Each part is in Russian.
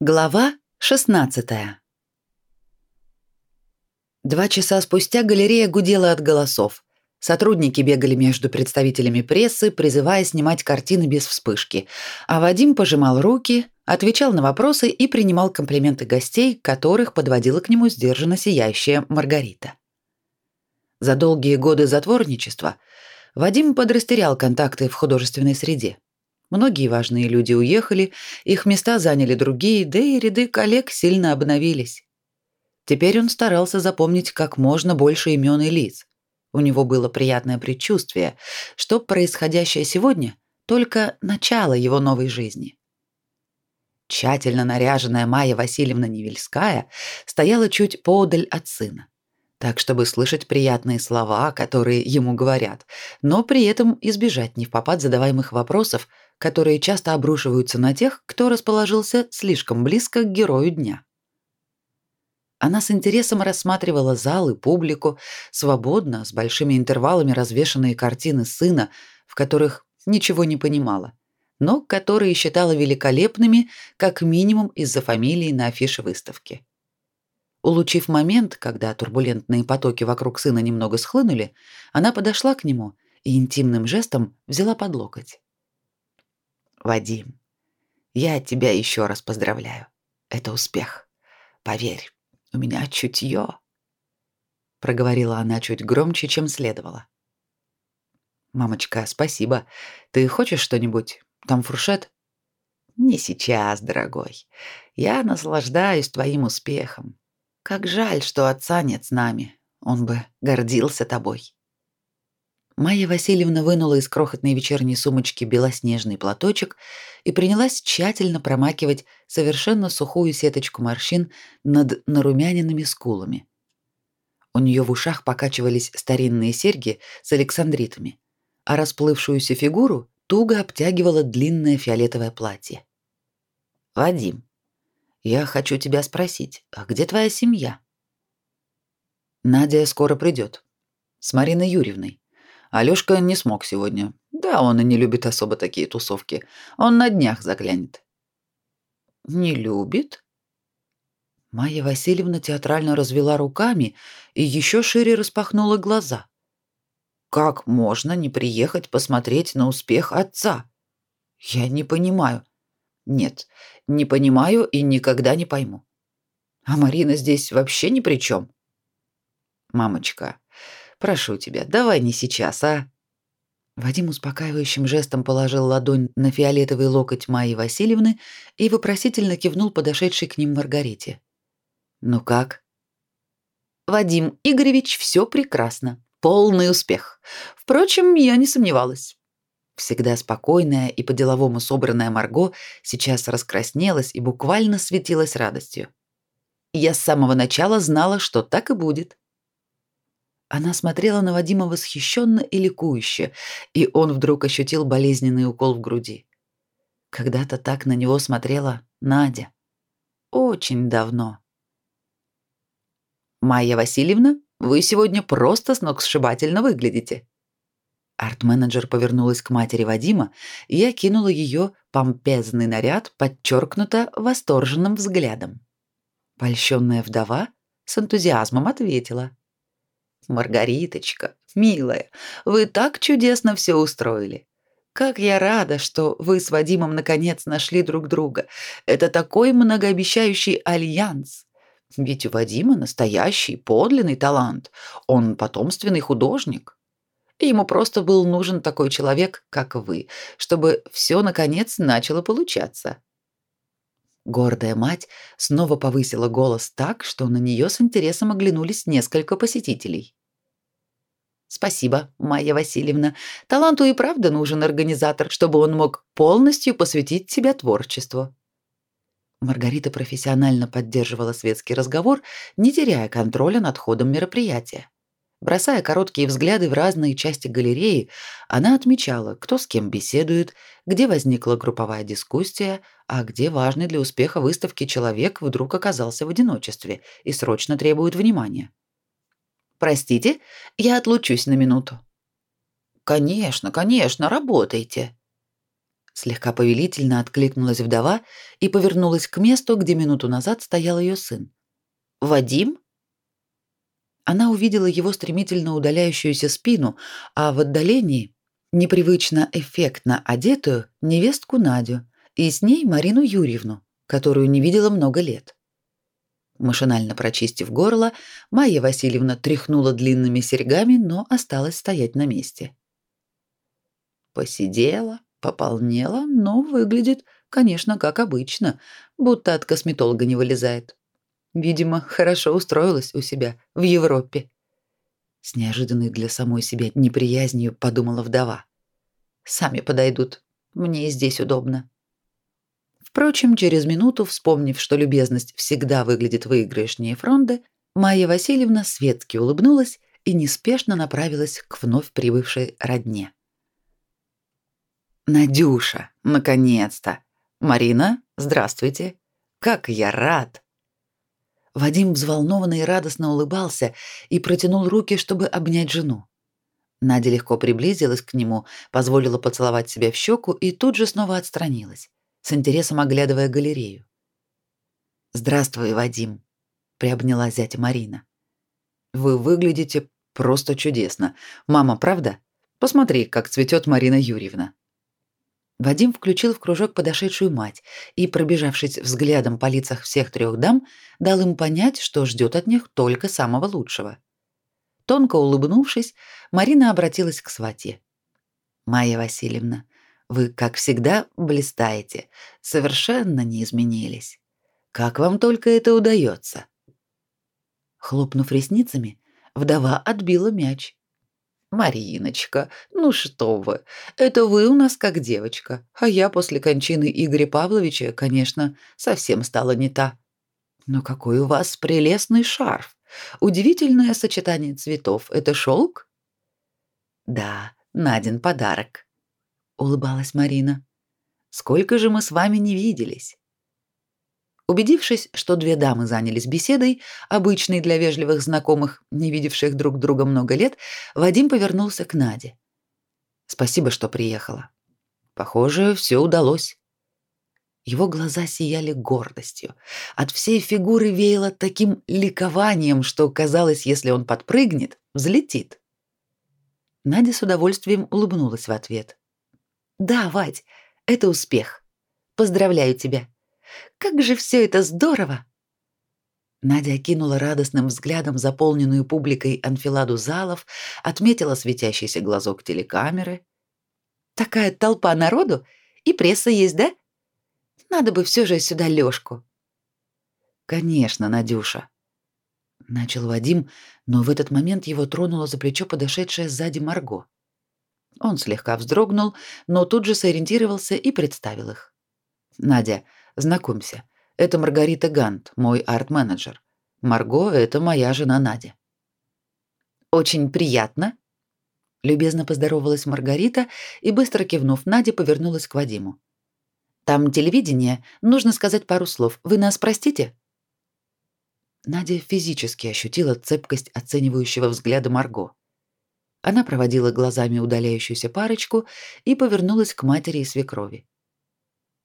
Глава 16 Два часа спустя галерея гудела от голосов. Сотрудники бегали между представителями прессы, призывая снимать картины без вспышки, а Вадим пожимал руки, отвечал на вопросы и принимал комплименты гостей, которых подводила к нему сдержанно сияющая Маргарита. За долгие годы затворничества Вадим подрастерял контакты в художественной среде. Многие важные люди уехали, их места заняли другие, да и ряды коллег сильно обновились. Теперь он старался запомнить как можно больше имен и лиц. У него было приятное предчувствие, что происходящее сегодня только начало его новой жизни. Тщательно наряженная Майя Васильевна Невельская стояла чуть поодаль от сына, так чтобы слышать приятные слова, которые ему говорят, но при этом избежать невпопад задаваемых вопросов, которые часто обрушиваются на тех, кто расположился слишком близко к герою дня. Она с интересом рассматривала зал и публику, свободно, с большими интервалами развешанные картины сына, в которых ничего не понимала, но которые считала великолепными, как минимум из-за фамилии на афише выставки. Улучив момент, когда турбулентные потоки вокруг сына немного схлынули, она подошла к нему и интимным жестом взяла под локоть. Вадим, я тебя еще раз поздравляю. Это успех. Поверь, у меня чутье. Проговорила она чуть громче, чем следовало. Мамочка, спасибо. Ты хочешь что-нибудь? Там фуршет? Не сейчас, дорогой. Я наслаждаюсь твоим успехом. Как жаль, что отца нет с нами. Он бы гордился тобой. Майя Васильевна вынула из крохотной вечерней сумочки белоснежный платочек и принялась тщательно промакивать совершенно сухую сеточку морщин над нарумяненными скулами. У нее в ушах покачивались старинные серьги с александритами, а расплывшуюся фигуру туго обтягивало длинное фиолетовое платье. «Вадим, я хочу тебя спросить, а где твоя семья?» «Надя скоро придет. С Мариной Юрьевной. Алёшка не смог сегодня. Да, он и не любит особо такие тусовки. Он на днях заглянет. Не любит? Майя Васильевна театрально развела руками и еще шире распахнула глаза. Как можно не приехать посмотреть на успех отца? Я не понимаю. Нет, не понимаю и никогда не пойму. А Марина здесь вообще ни при чем. Мамочка, Прошу тебя, давай не сейчас, а?» Вадим успокаивающим жестом положил ладонь на фиолетовый локоть Майи Васильевны и вопросительно кивнул подошедшей к ним Маргарите. «Ну как?» «Вадим Игоревич, все прекрасно. Полный успех. Впрочем, я не сомневалась». Всегда спокойная и по-деловому собранная Марго сейчас раскраснелась и буквально светилась радостью. «Я с самого начала знала, что так и будет. Она смотрела на Вадима восхищенно и ликующе, и он вдруг ощутил болезненный укол в груди. Когда-то так на него смотрела Надя. Очень давно. «Майя Васильевна, вы сегодня просто сногсшибательно выглядите». Арт-менеджер повернулась к матери Вадима и окинула ее помпезный наряд подчеркнуто восторженным взглядом. Польщенная вдова с энтузиазмом ответила. Маргариточка, милая, вы так чудесно все устроили. Как я рада, что вы с Вадимом наконец нашли друг друга. Это такой многообещающий альянс. Ведь у Вадима настоящий, подлинный талант. Он потомственный художник. ему просто был нужен такой человек, как вы, чтобы все наконец начало получаться. Гордая мать снова повысила голос так, что на нее с интересом оглянулись несколько посетителей. Спасибо, Майя Васильевна. Таланту и правда нужен организатор, чтобы он мог полностью посвятить себя творчеству. Маргарита профессионально поддерживала светский разговор, не теряя контроля над ходом мероприятия. Бросая короткие взгляды в разные части галереи, она отмечала, кто с кем беседует, где возникла групповая дискуссия, а где важный для успеха выставки человек вдруг оказался в одиночестве и срочно требует внимания. Простите, я отлучусь на минуту. Конечно, конечно, работайте. Слегка повелительно откликнулась вдова и повернулась к месту, где минуту назад стоял ее сын. «Вадим?» Она увидела его стремительно удаляющуюся спину, а в отдалении непривычно эффектно одетую невестку Надю и с ней Марину Юрьевну, которую не видела много лет. Машинально прочистив горло, Майя Васильевна тряхнула длинными серьгами, но осталась стоять на месте. Посидела, пополнела, но выглядит, конечно, как обычно, будто от косметолога не вылезает. Видимо, хорошо устроилась у себя в Европе. С неожиданной для самой себя неприязнью подумала вдова. Сами подойдут. Мне и здесь удобно. Впрочем, через минуту, вспомнив, что любезность всегда выглядит выигрышнее фронды, Майя Васильевна светски улыбнулась и неспешно направилась к вновь прибывшей родне. «Надюша, наконец-то! Марина, здравствуйте! Как я рад!» Вадим взволнованно и радостно улыбался и протянул руки, чтобы обнять жену. Надя легко приблизилась к нему, позволила поцеловать себя в щеку и тут же снова отстранилась, с интересом оглядывая галерею. «Здравствуй, Вадим», — приобняла зятя Марина. «Вы выглядите просто чудесно. Мама, правда? Посмотри, как цветет Марина Юрьевна». Вадим включил в кружок подошедшую мать и, пробежавшись взглядом по лицах всех трех дам, дал им понять, что ждет от них только самого лучшего. Тонко улыбнувшись, Марина обратилась к свате. «Майя Васильевна, вы, как всегда, блистаете, совершенно не изменились. Как вам только это удается?» Хлопнув ресницами, вдова отбила мяч Мариночка, ну что вы? Это вы у нас как девочка, а я после кончины Игоря Павловича, конечно, совсем стала не та. Но какой у вас прелестный шарф. Удивительное сочетание цветов. Это шелк? Да, Надин подарок, улыбалась Марина. Сколько же мы с вами не виделись? Убедившись, что две дамы занялись беседой, обычной для вежливых знакомых, не видевших друг друга много лет, Вадим повернулся к Наде. Спасибо, что приехала. Похоже, все удалось. Его глаза сияли гордостью. От всей фигуры веяло таким ликованием, что казалось, если он подпрыгнет, взлетит. Надя с удовольствием улыбнулась в ответ. Да, Вадь, это успех. Поздравляю тебя. Как же все это здорово!» Надя окинула радостным взглядом заполненную публикой анфиладу залов, отметила светящийся глазок телекамеры. «Такая толпа народу, и пресса есть, да? Надо бы все же сюда Лёшку». «Конечно, Надюша», — начал Вадим, но в этот момент его тронула за плечо подошедшая сзади Марго. Он слегка вздрогнул, но тут же сориентировался и представил их. «Надя, Знакомься, это Маргарита Гант, мой арт-менеджер. Марго это моя жена Надя. Очень приятно, любезно поздоровалась Маргарита и быстро кивнув Наде, повернулась к Вадиму. Там телевидение, нужно сказать пару слов. Вы нас простите? Надя физически ощутила цепкость оценивающего взгляда Марго. Она проводила глазами удаляющуюся парочку и повернулась к матери и свекрови.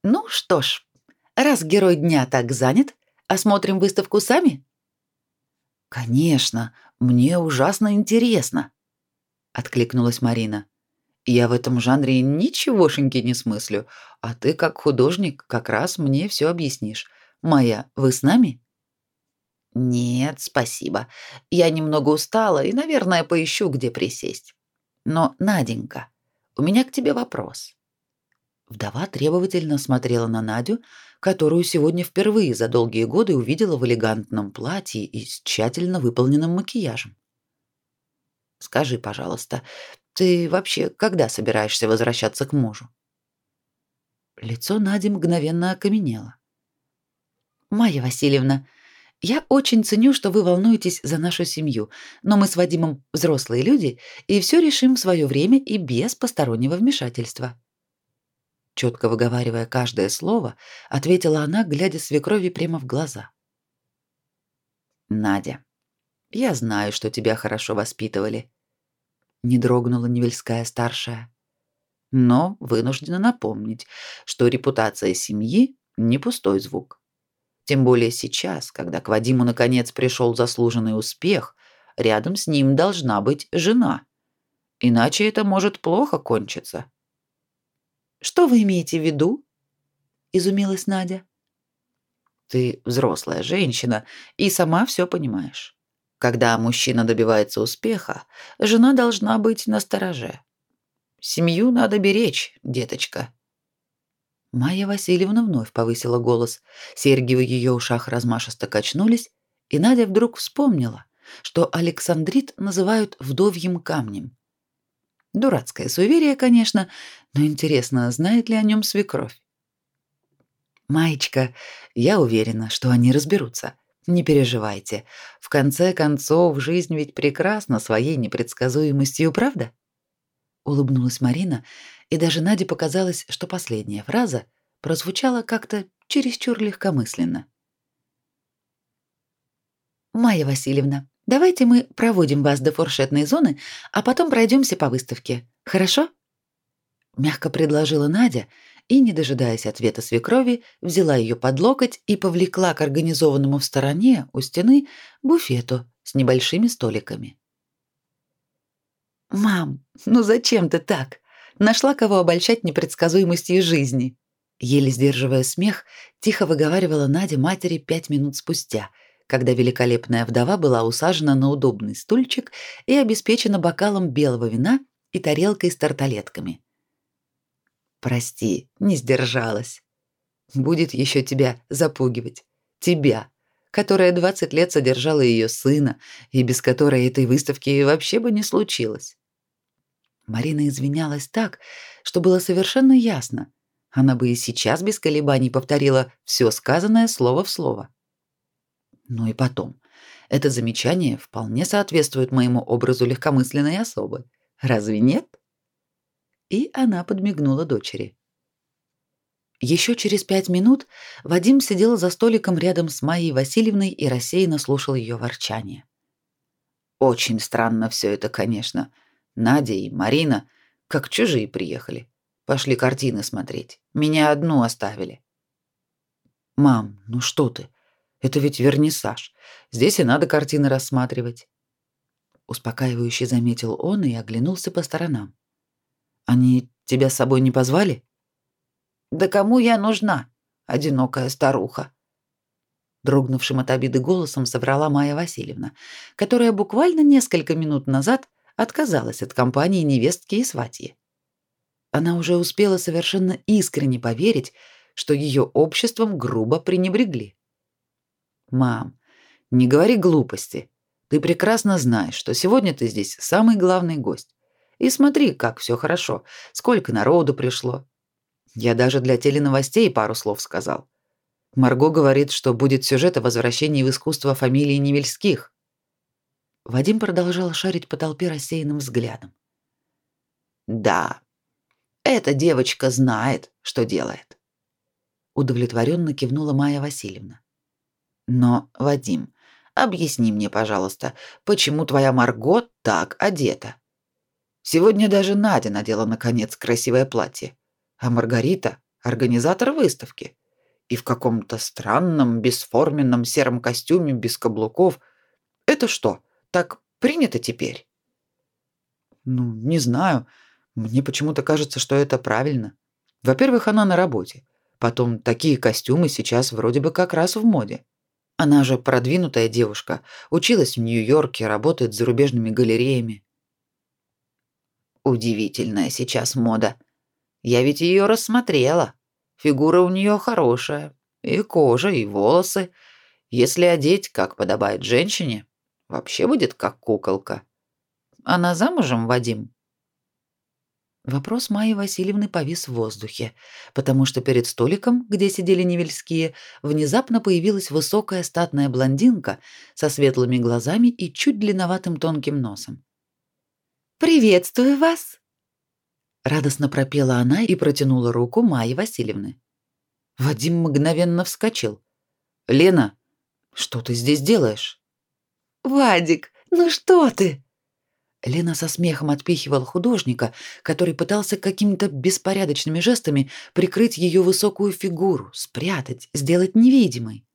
Ну что ж, Раз герой дня так занят, осмотрим выставку сами? Конечно, мне ужасно интересно, откликнулась Марина. Я в этом жанре ничегошеньки не смыслю, а ты как художник как раз мне все объяснишь. Майя, вы с нами? Нет, спасибо. Я немного устала и, наверное, поищу, где присесть. Но, Наденька, у меня к тебе вопрос. Вдова требовательно смотрела на Надю, которую сегодня впервые за долгие годы увидела в элегантном платье и с тщательно выполненным макияжем. Скажи, пожалуйста, ты вообще когда собираешься возвращаться к мужу? Лицо Нади мгновенно окаменело. Майя Васильевна, я очень ценю, что вы волнуетесь за нашу семью, но мы с Вадимом взрослые люди и все решим в свое время и без постороннего вмешательства четко выговаривая каждое слово, ответила она, глядя свекрови прямо в глаза. Надя, я знаю, что тебя хорошо воспитывали, не дрогнула Невельская старшая. но вынуждена напомнить, что репутация семьи не пустой звук. Тем более сейчас, когда к Вадиму наконец пришел заслуженный успех, рядом с ним должна быть жена. Иначе это может плохо кончиться. Что вы имеете в виду? изумилась Надя. Ты взрослая женщина и сама все понимаешь. Когда мужчина добивается успеха, жена должна быть настороже. Семью надо беречь, деточка. Майя Васильевна вновь повысила голос. Серьги в ее ушах размашисто качнулись, и Надя вдруг вспомнила, что Александрит называют вдовьим камнем. Дурацкое суеверие, конечно, но интересно, знает ли о нем свекровь? Маечка, я уверена, что они разберутся. Не переживайте. В конце концов, жизнь ведь прекрасна своей непредсказуемостью, правда? Улыбнулась Марина, и даже Наде показалось, что последняя фраза прозвучала как-то чересчур легкомысленно. Майя Васильевна, давайте мы проводим вас до фуршетной зоны, а потом пройдемся по выставке. Хорошо? Мягко предложила Надя и, не дожидаясь ответа свекрови, взяла ее под локоть и повлекла к организованному в стороне у стены буфету с небольшими столиками. «Мам, ну зачем ты так? Нашла кого обольщать непредсказуемостью жизни?» Еле сдерживая смех, тихо выговаривала Надя матери пять минут спустя, когда великолепная вдова была усажена на удобный стульчик и обеспечена бокалом белого вина и тарелкой с тарталетками. Прости, не сдержалась. Будет еще тебя запугивать. Тебя, которая 20 лет содержала ее сына, и без которой этой выставки вообще бы не случилось. Марина извинялась так, что было совершенно ясно. Она бы и сейчас без колебаний повторила все сказанное слово в слово. Ну и потом, это замечание вполне соответствует моему образу легкомысленной особы. Разве нет? и она подмигнула дочери. Еще через пять минут Вадим сидел за столиком рядом с Майей Васильевной и рассеянно слушал ее ворчание. Очень странно все это, конечно. Надя и Марина как чужие приехали. Пошли картины смотреть. Меня одну оставили. Мам, ну что ты? Это ведь вернисаж. Здесь и надо картины рассматривать. Успокаивающе заметил он и оглянулся по сторонам. Они тебя с собой не позвали? Да кому я нужна, одинокая старуха? Дрогнувшим от обиды голосом соврала Майя Васильевна, которая буквально несколько минут назад отказалась от компании невестки и сватьи. Она уже успела совершенно искренне поверить, что ее обществом грубо пренебрегли. «Мам, не говори глупости. Ты прекрасно знаешь, что сегодня ты здесь самый главный гость. И смотри, как все хорошо, сколько народу пришло. Я даже для теленовостей пару слов сказал. Марго говорит, что будет сюжет о возвращении в искусство фамилии Невельских. Вадим продолжал шарить по толпе рассеянным взглядом. Да, эта девочка знает, что делает. Удовлетворенно кивнула Майя Васильевна. Но, Вадим, объясни мне, пожалуйста, почему твоя Марго так одета? Сегодня даже Надя надела наконец красивое платье, а Маргарита организатор выставки. И в каком-то странном бесформенном сером костюме без каблуков. Это что, так принято теперь? Ну, не знаю. Мне почему-то кажется, что это правильно. Во-первых, она на работе. Потом такие костюмы сейчас вроде бы как раз в моде. Она же продвинутая девушка, училась в Нью-Йорке, работает с зарубежными галереями. Удивительная сейчас мода. Я ведь ее рассмотрела. Фигура у нее хорошая. И кожа, и волосы. Если одеть, как подобает женщине, вообще будет как куколка. Она замужем, Вадим? Вопрос Майи Васильевны повис в воздухе, потому что перед столиком, где сидели Невельские, внезапно появилась высокая статная блондинка со светлыми глазами и чуть длинноватым тонким носом. «Приветствую вас!» Радостно пропела она и протянула руку Майи Васильевны. Вадим мгновенно вскочил. «Лена, что ты здесь делаешь?» «Вадик, ну что ты?» Лена со смехом отпихивала художника, который пытался какими-то беспорядочными жестами прикрыть ее высокую фигуру, спрятать, сделать невидимой.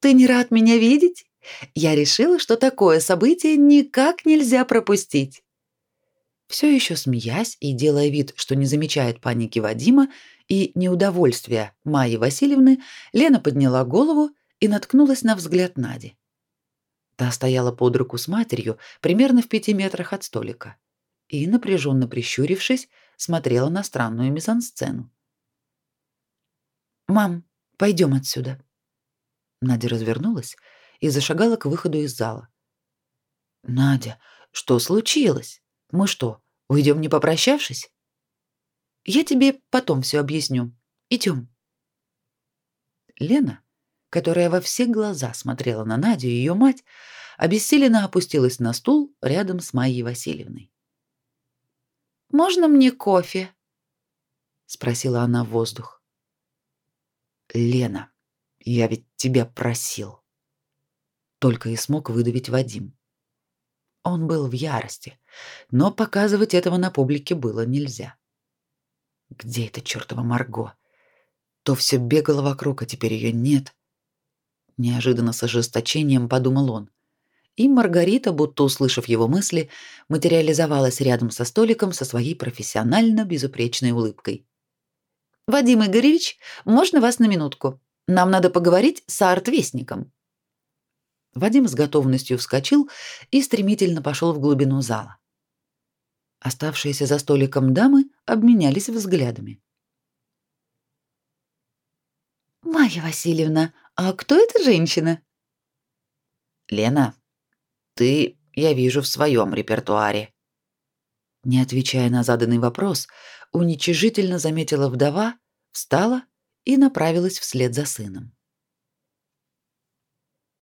«Ты не рад меня видеть? Я решила, что такое событие никак нельзя пропустить». Все еще смеясь и делая вид, что не замечает паники Вадима и неудовольствия Майи Васильевны, Лена подняла голову и наткнулась на взгляд Нади. Та стояла под руку с матерью примерно в пяти метрах от столика и, напряженно прищурившись, смотрела на странную мизансцену. «Мам, пойдем отсюда». Надя развернулась и зашагала к выходу из зала. «Надя, что случилось? Мы что, уйдем не попрощавшись?» «Я тебе потом все объясню. Идем». Лена которая во все глаза смотрела на Надю и ее мать, обессиленно опустилась на стул рядом с Майей Васильевной. «Можно мне кофе?» — спросила она в воздух. «Лена, я ведь тебя просил». Только и смог выдавить Вадим. Он был в ярости, но показывать этого на публике было нельзя. Где эта чертова Марго? То все бегало вокруг, а теперь ее нет неожиданно с ожесточением подумал он. И Маргарита, будто услышав его мысли, материализовалась рядом со столиком со своей профессионально безупречной улыбкой. Вадим Игоревич, можно вас на минутку? Нам надо поговорить с артвестником. Вадим с готовностью вскочил и стремительно пошел в глубину зала. Оставшиеся за столиком дамы обменялись взглядами. Майя Васильевна, а кто эта женщина? Лена, ты, я вижу, в своем репертуаре. Не отвечая на заданный вопрос, уничижительно заметила вдова, встала и направилась вслед за сыном.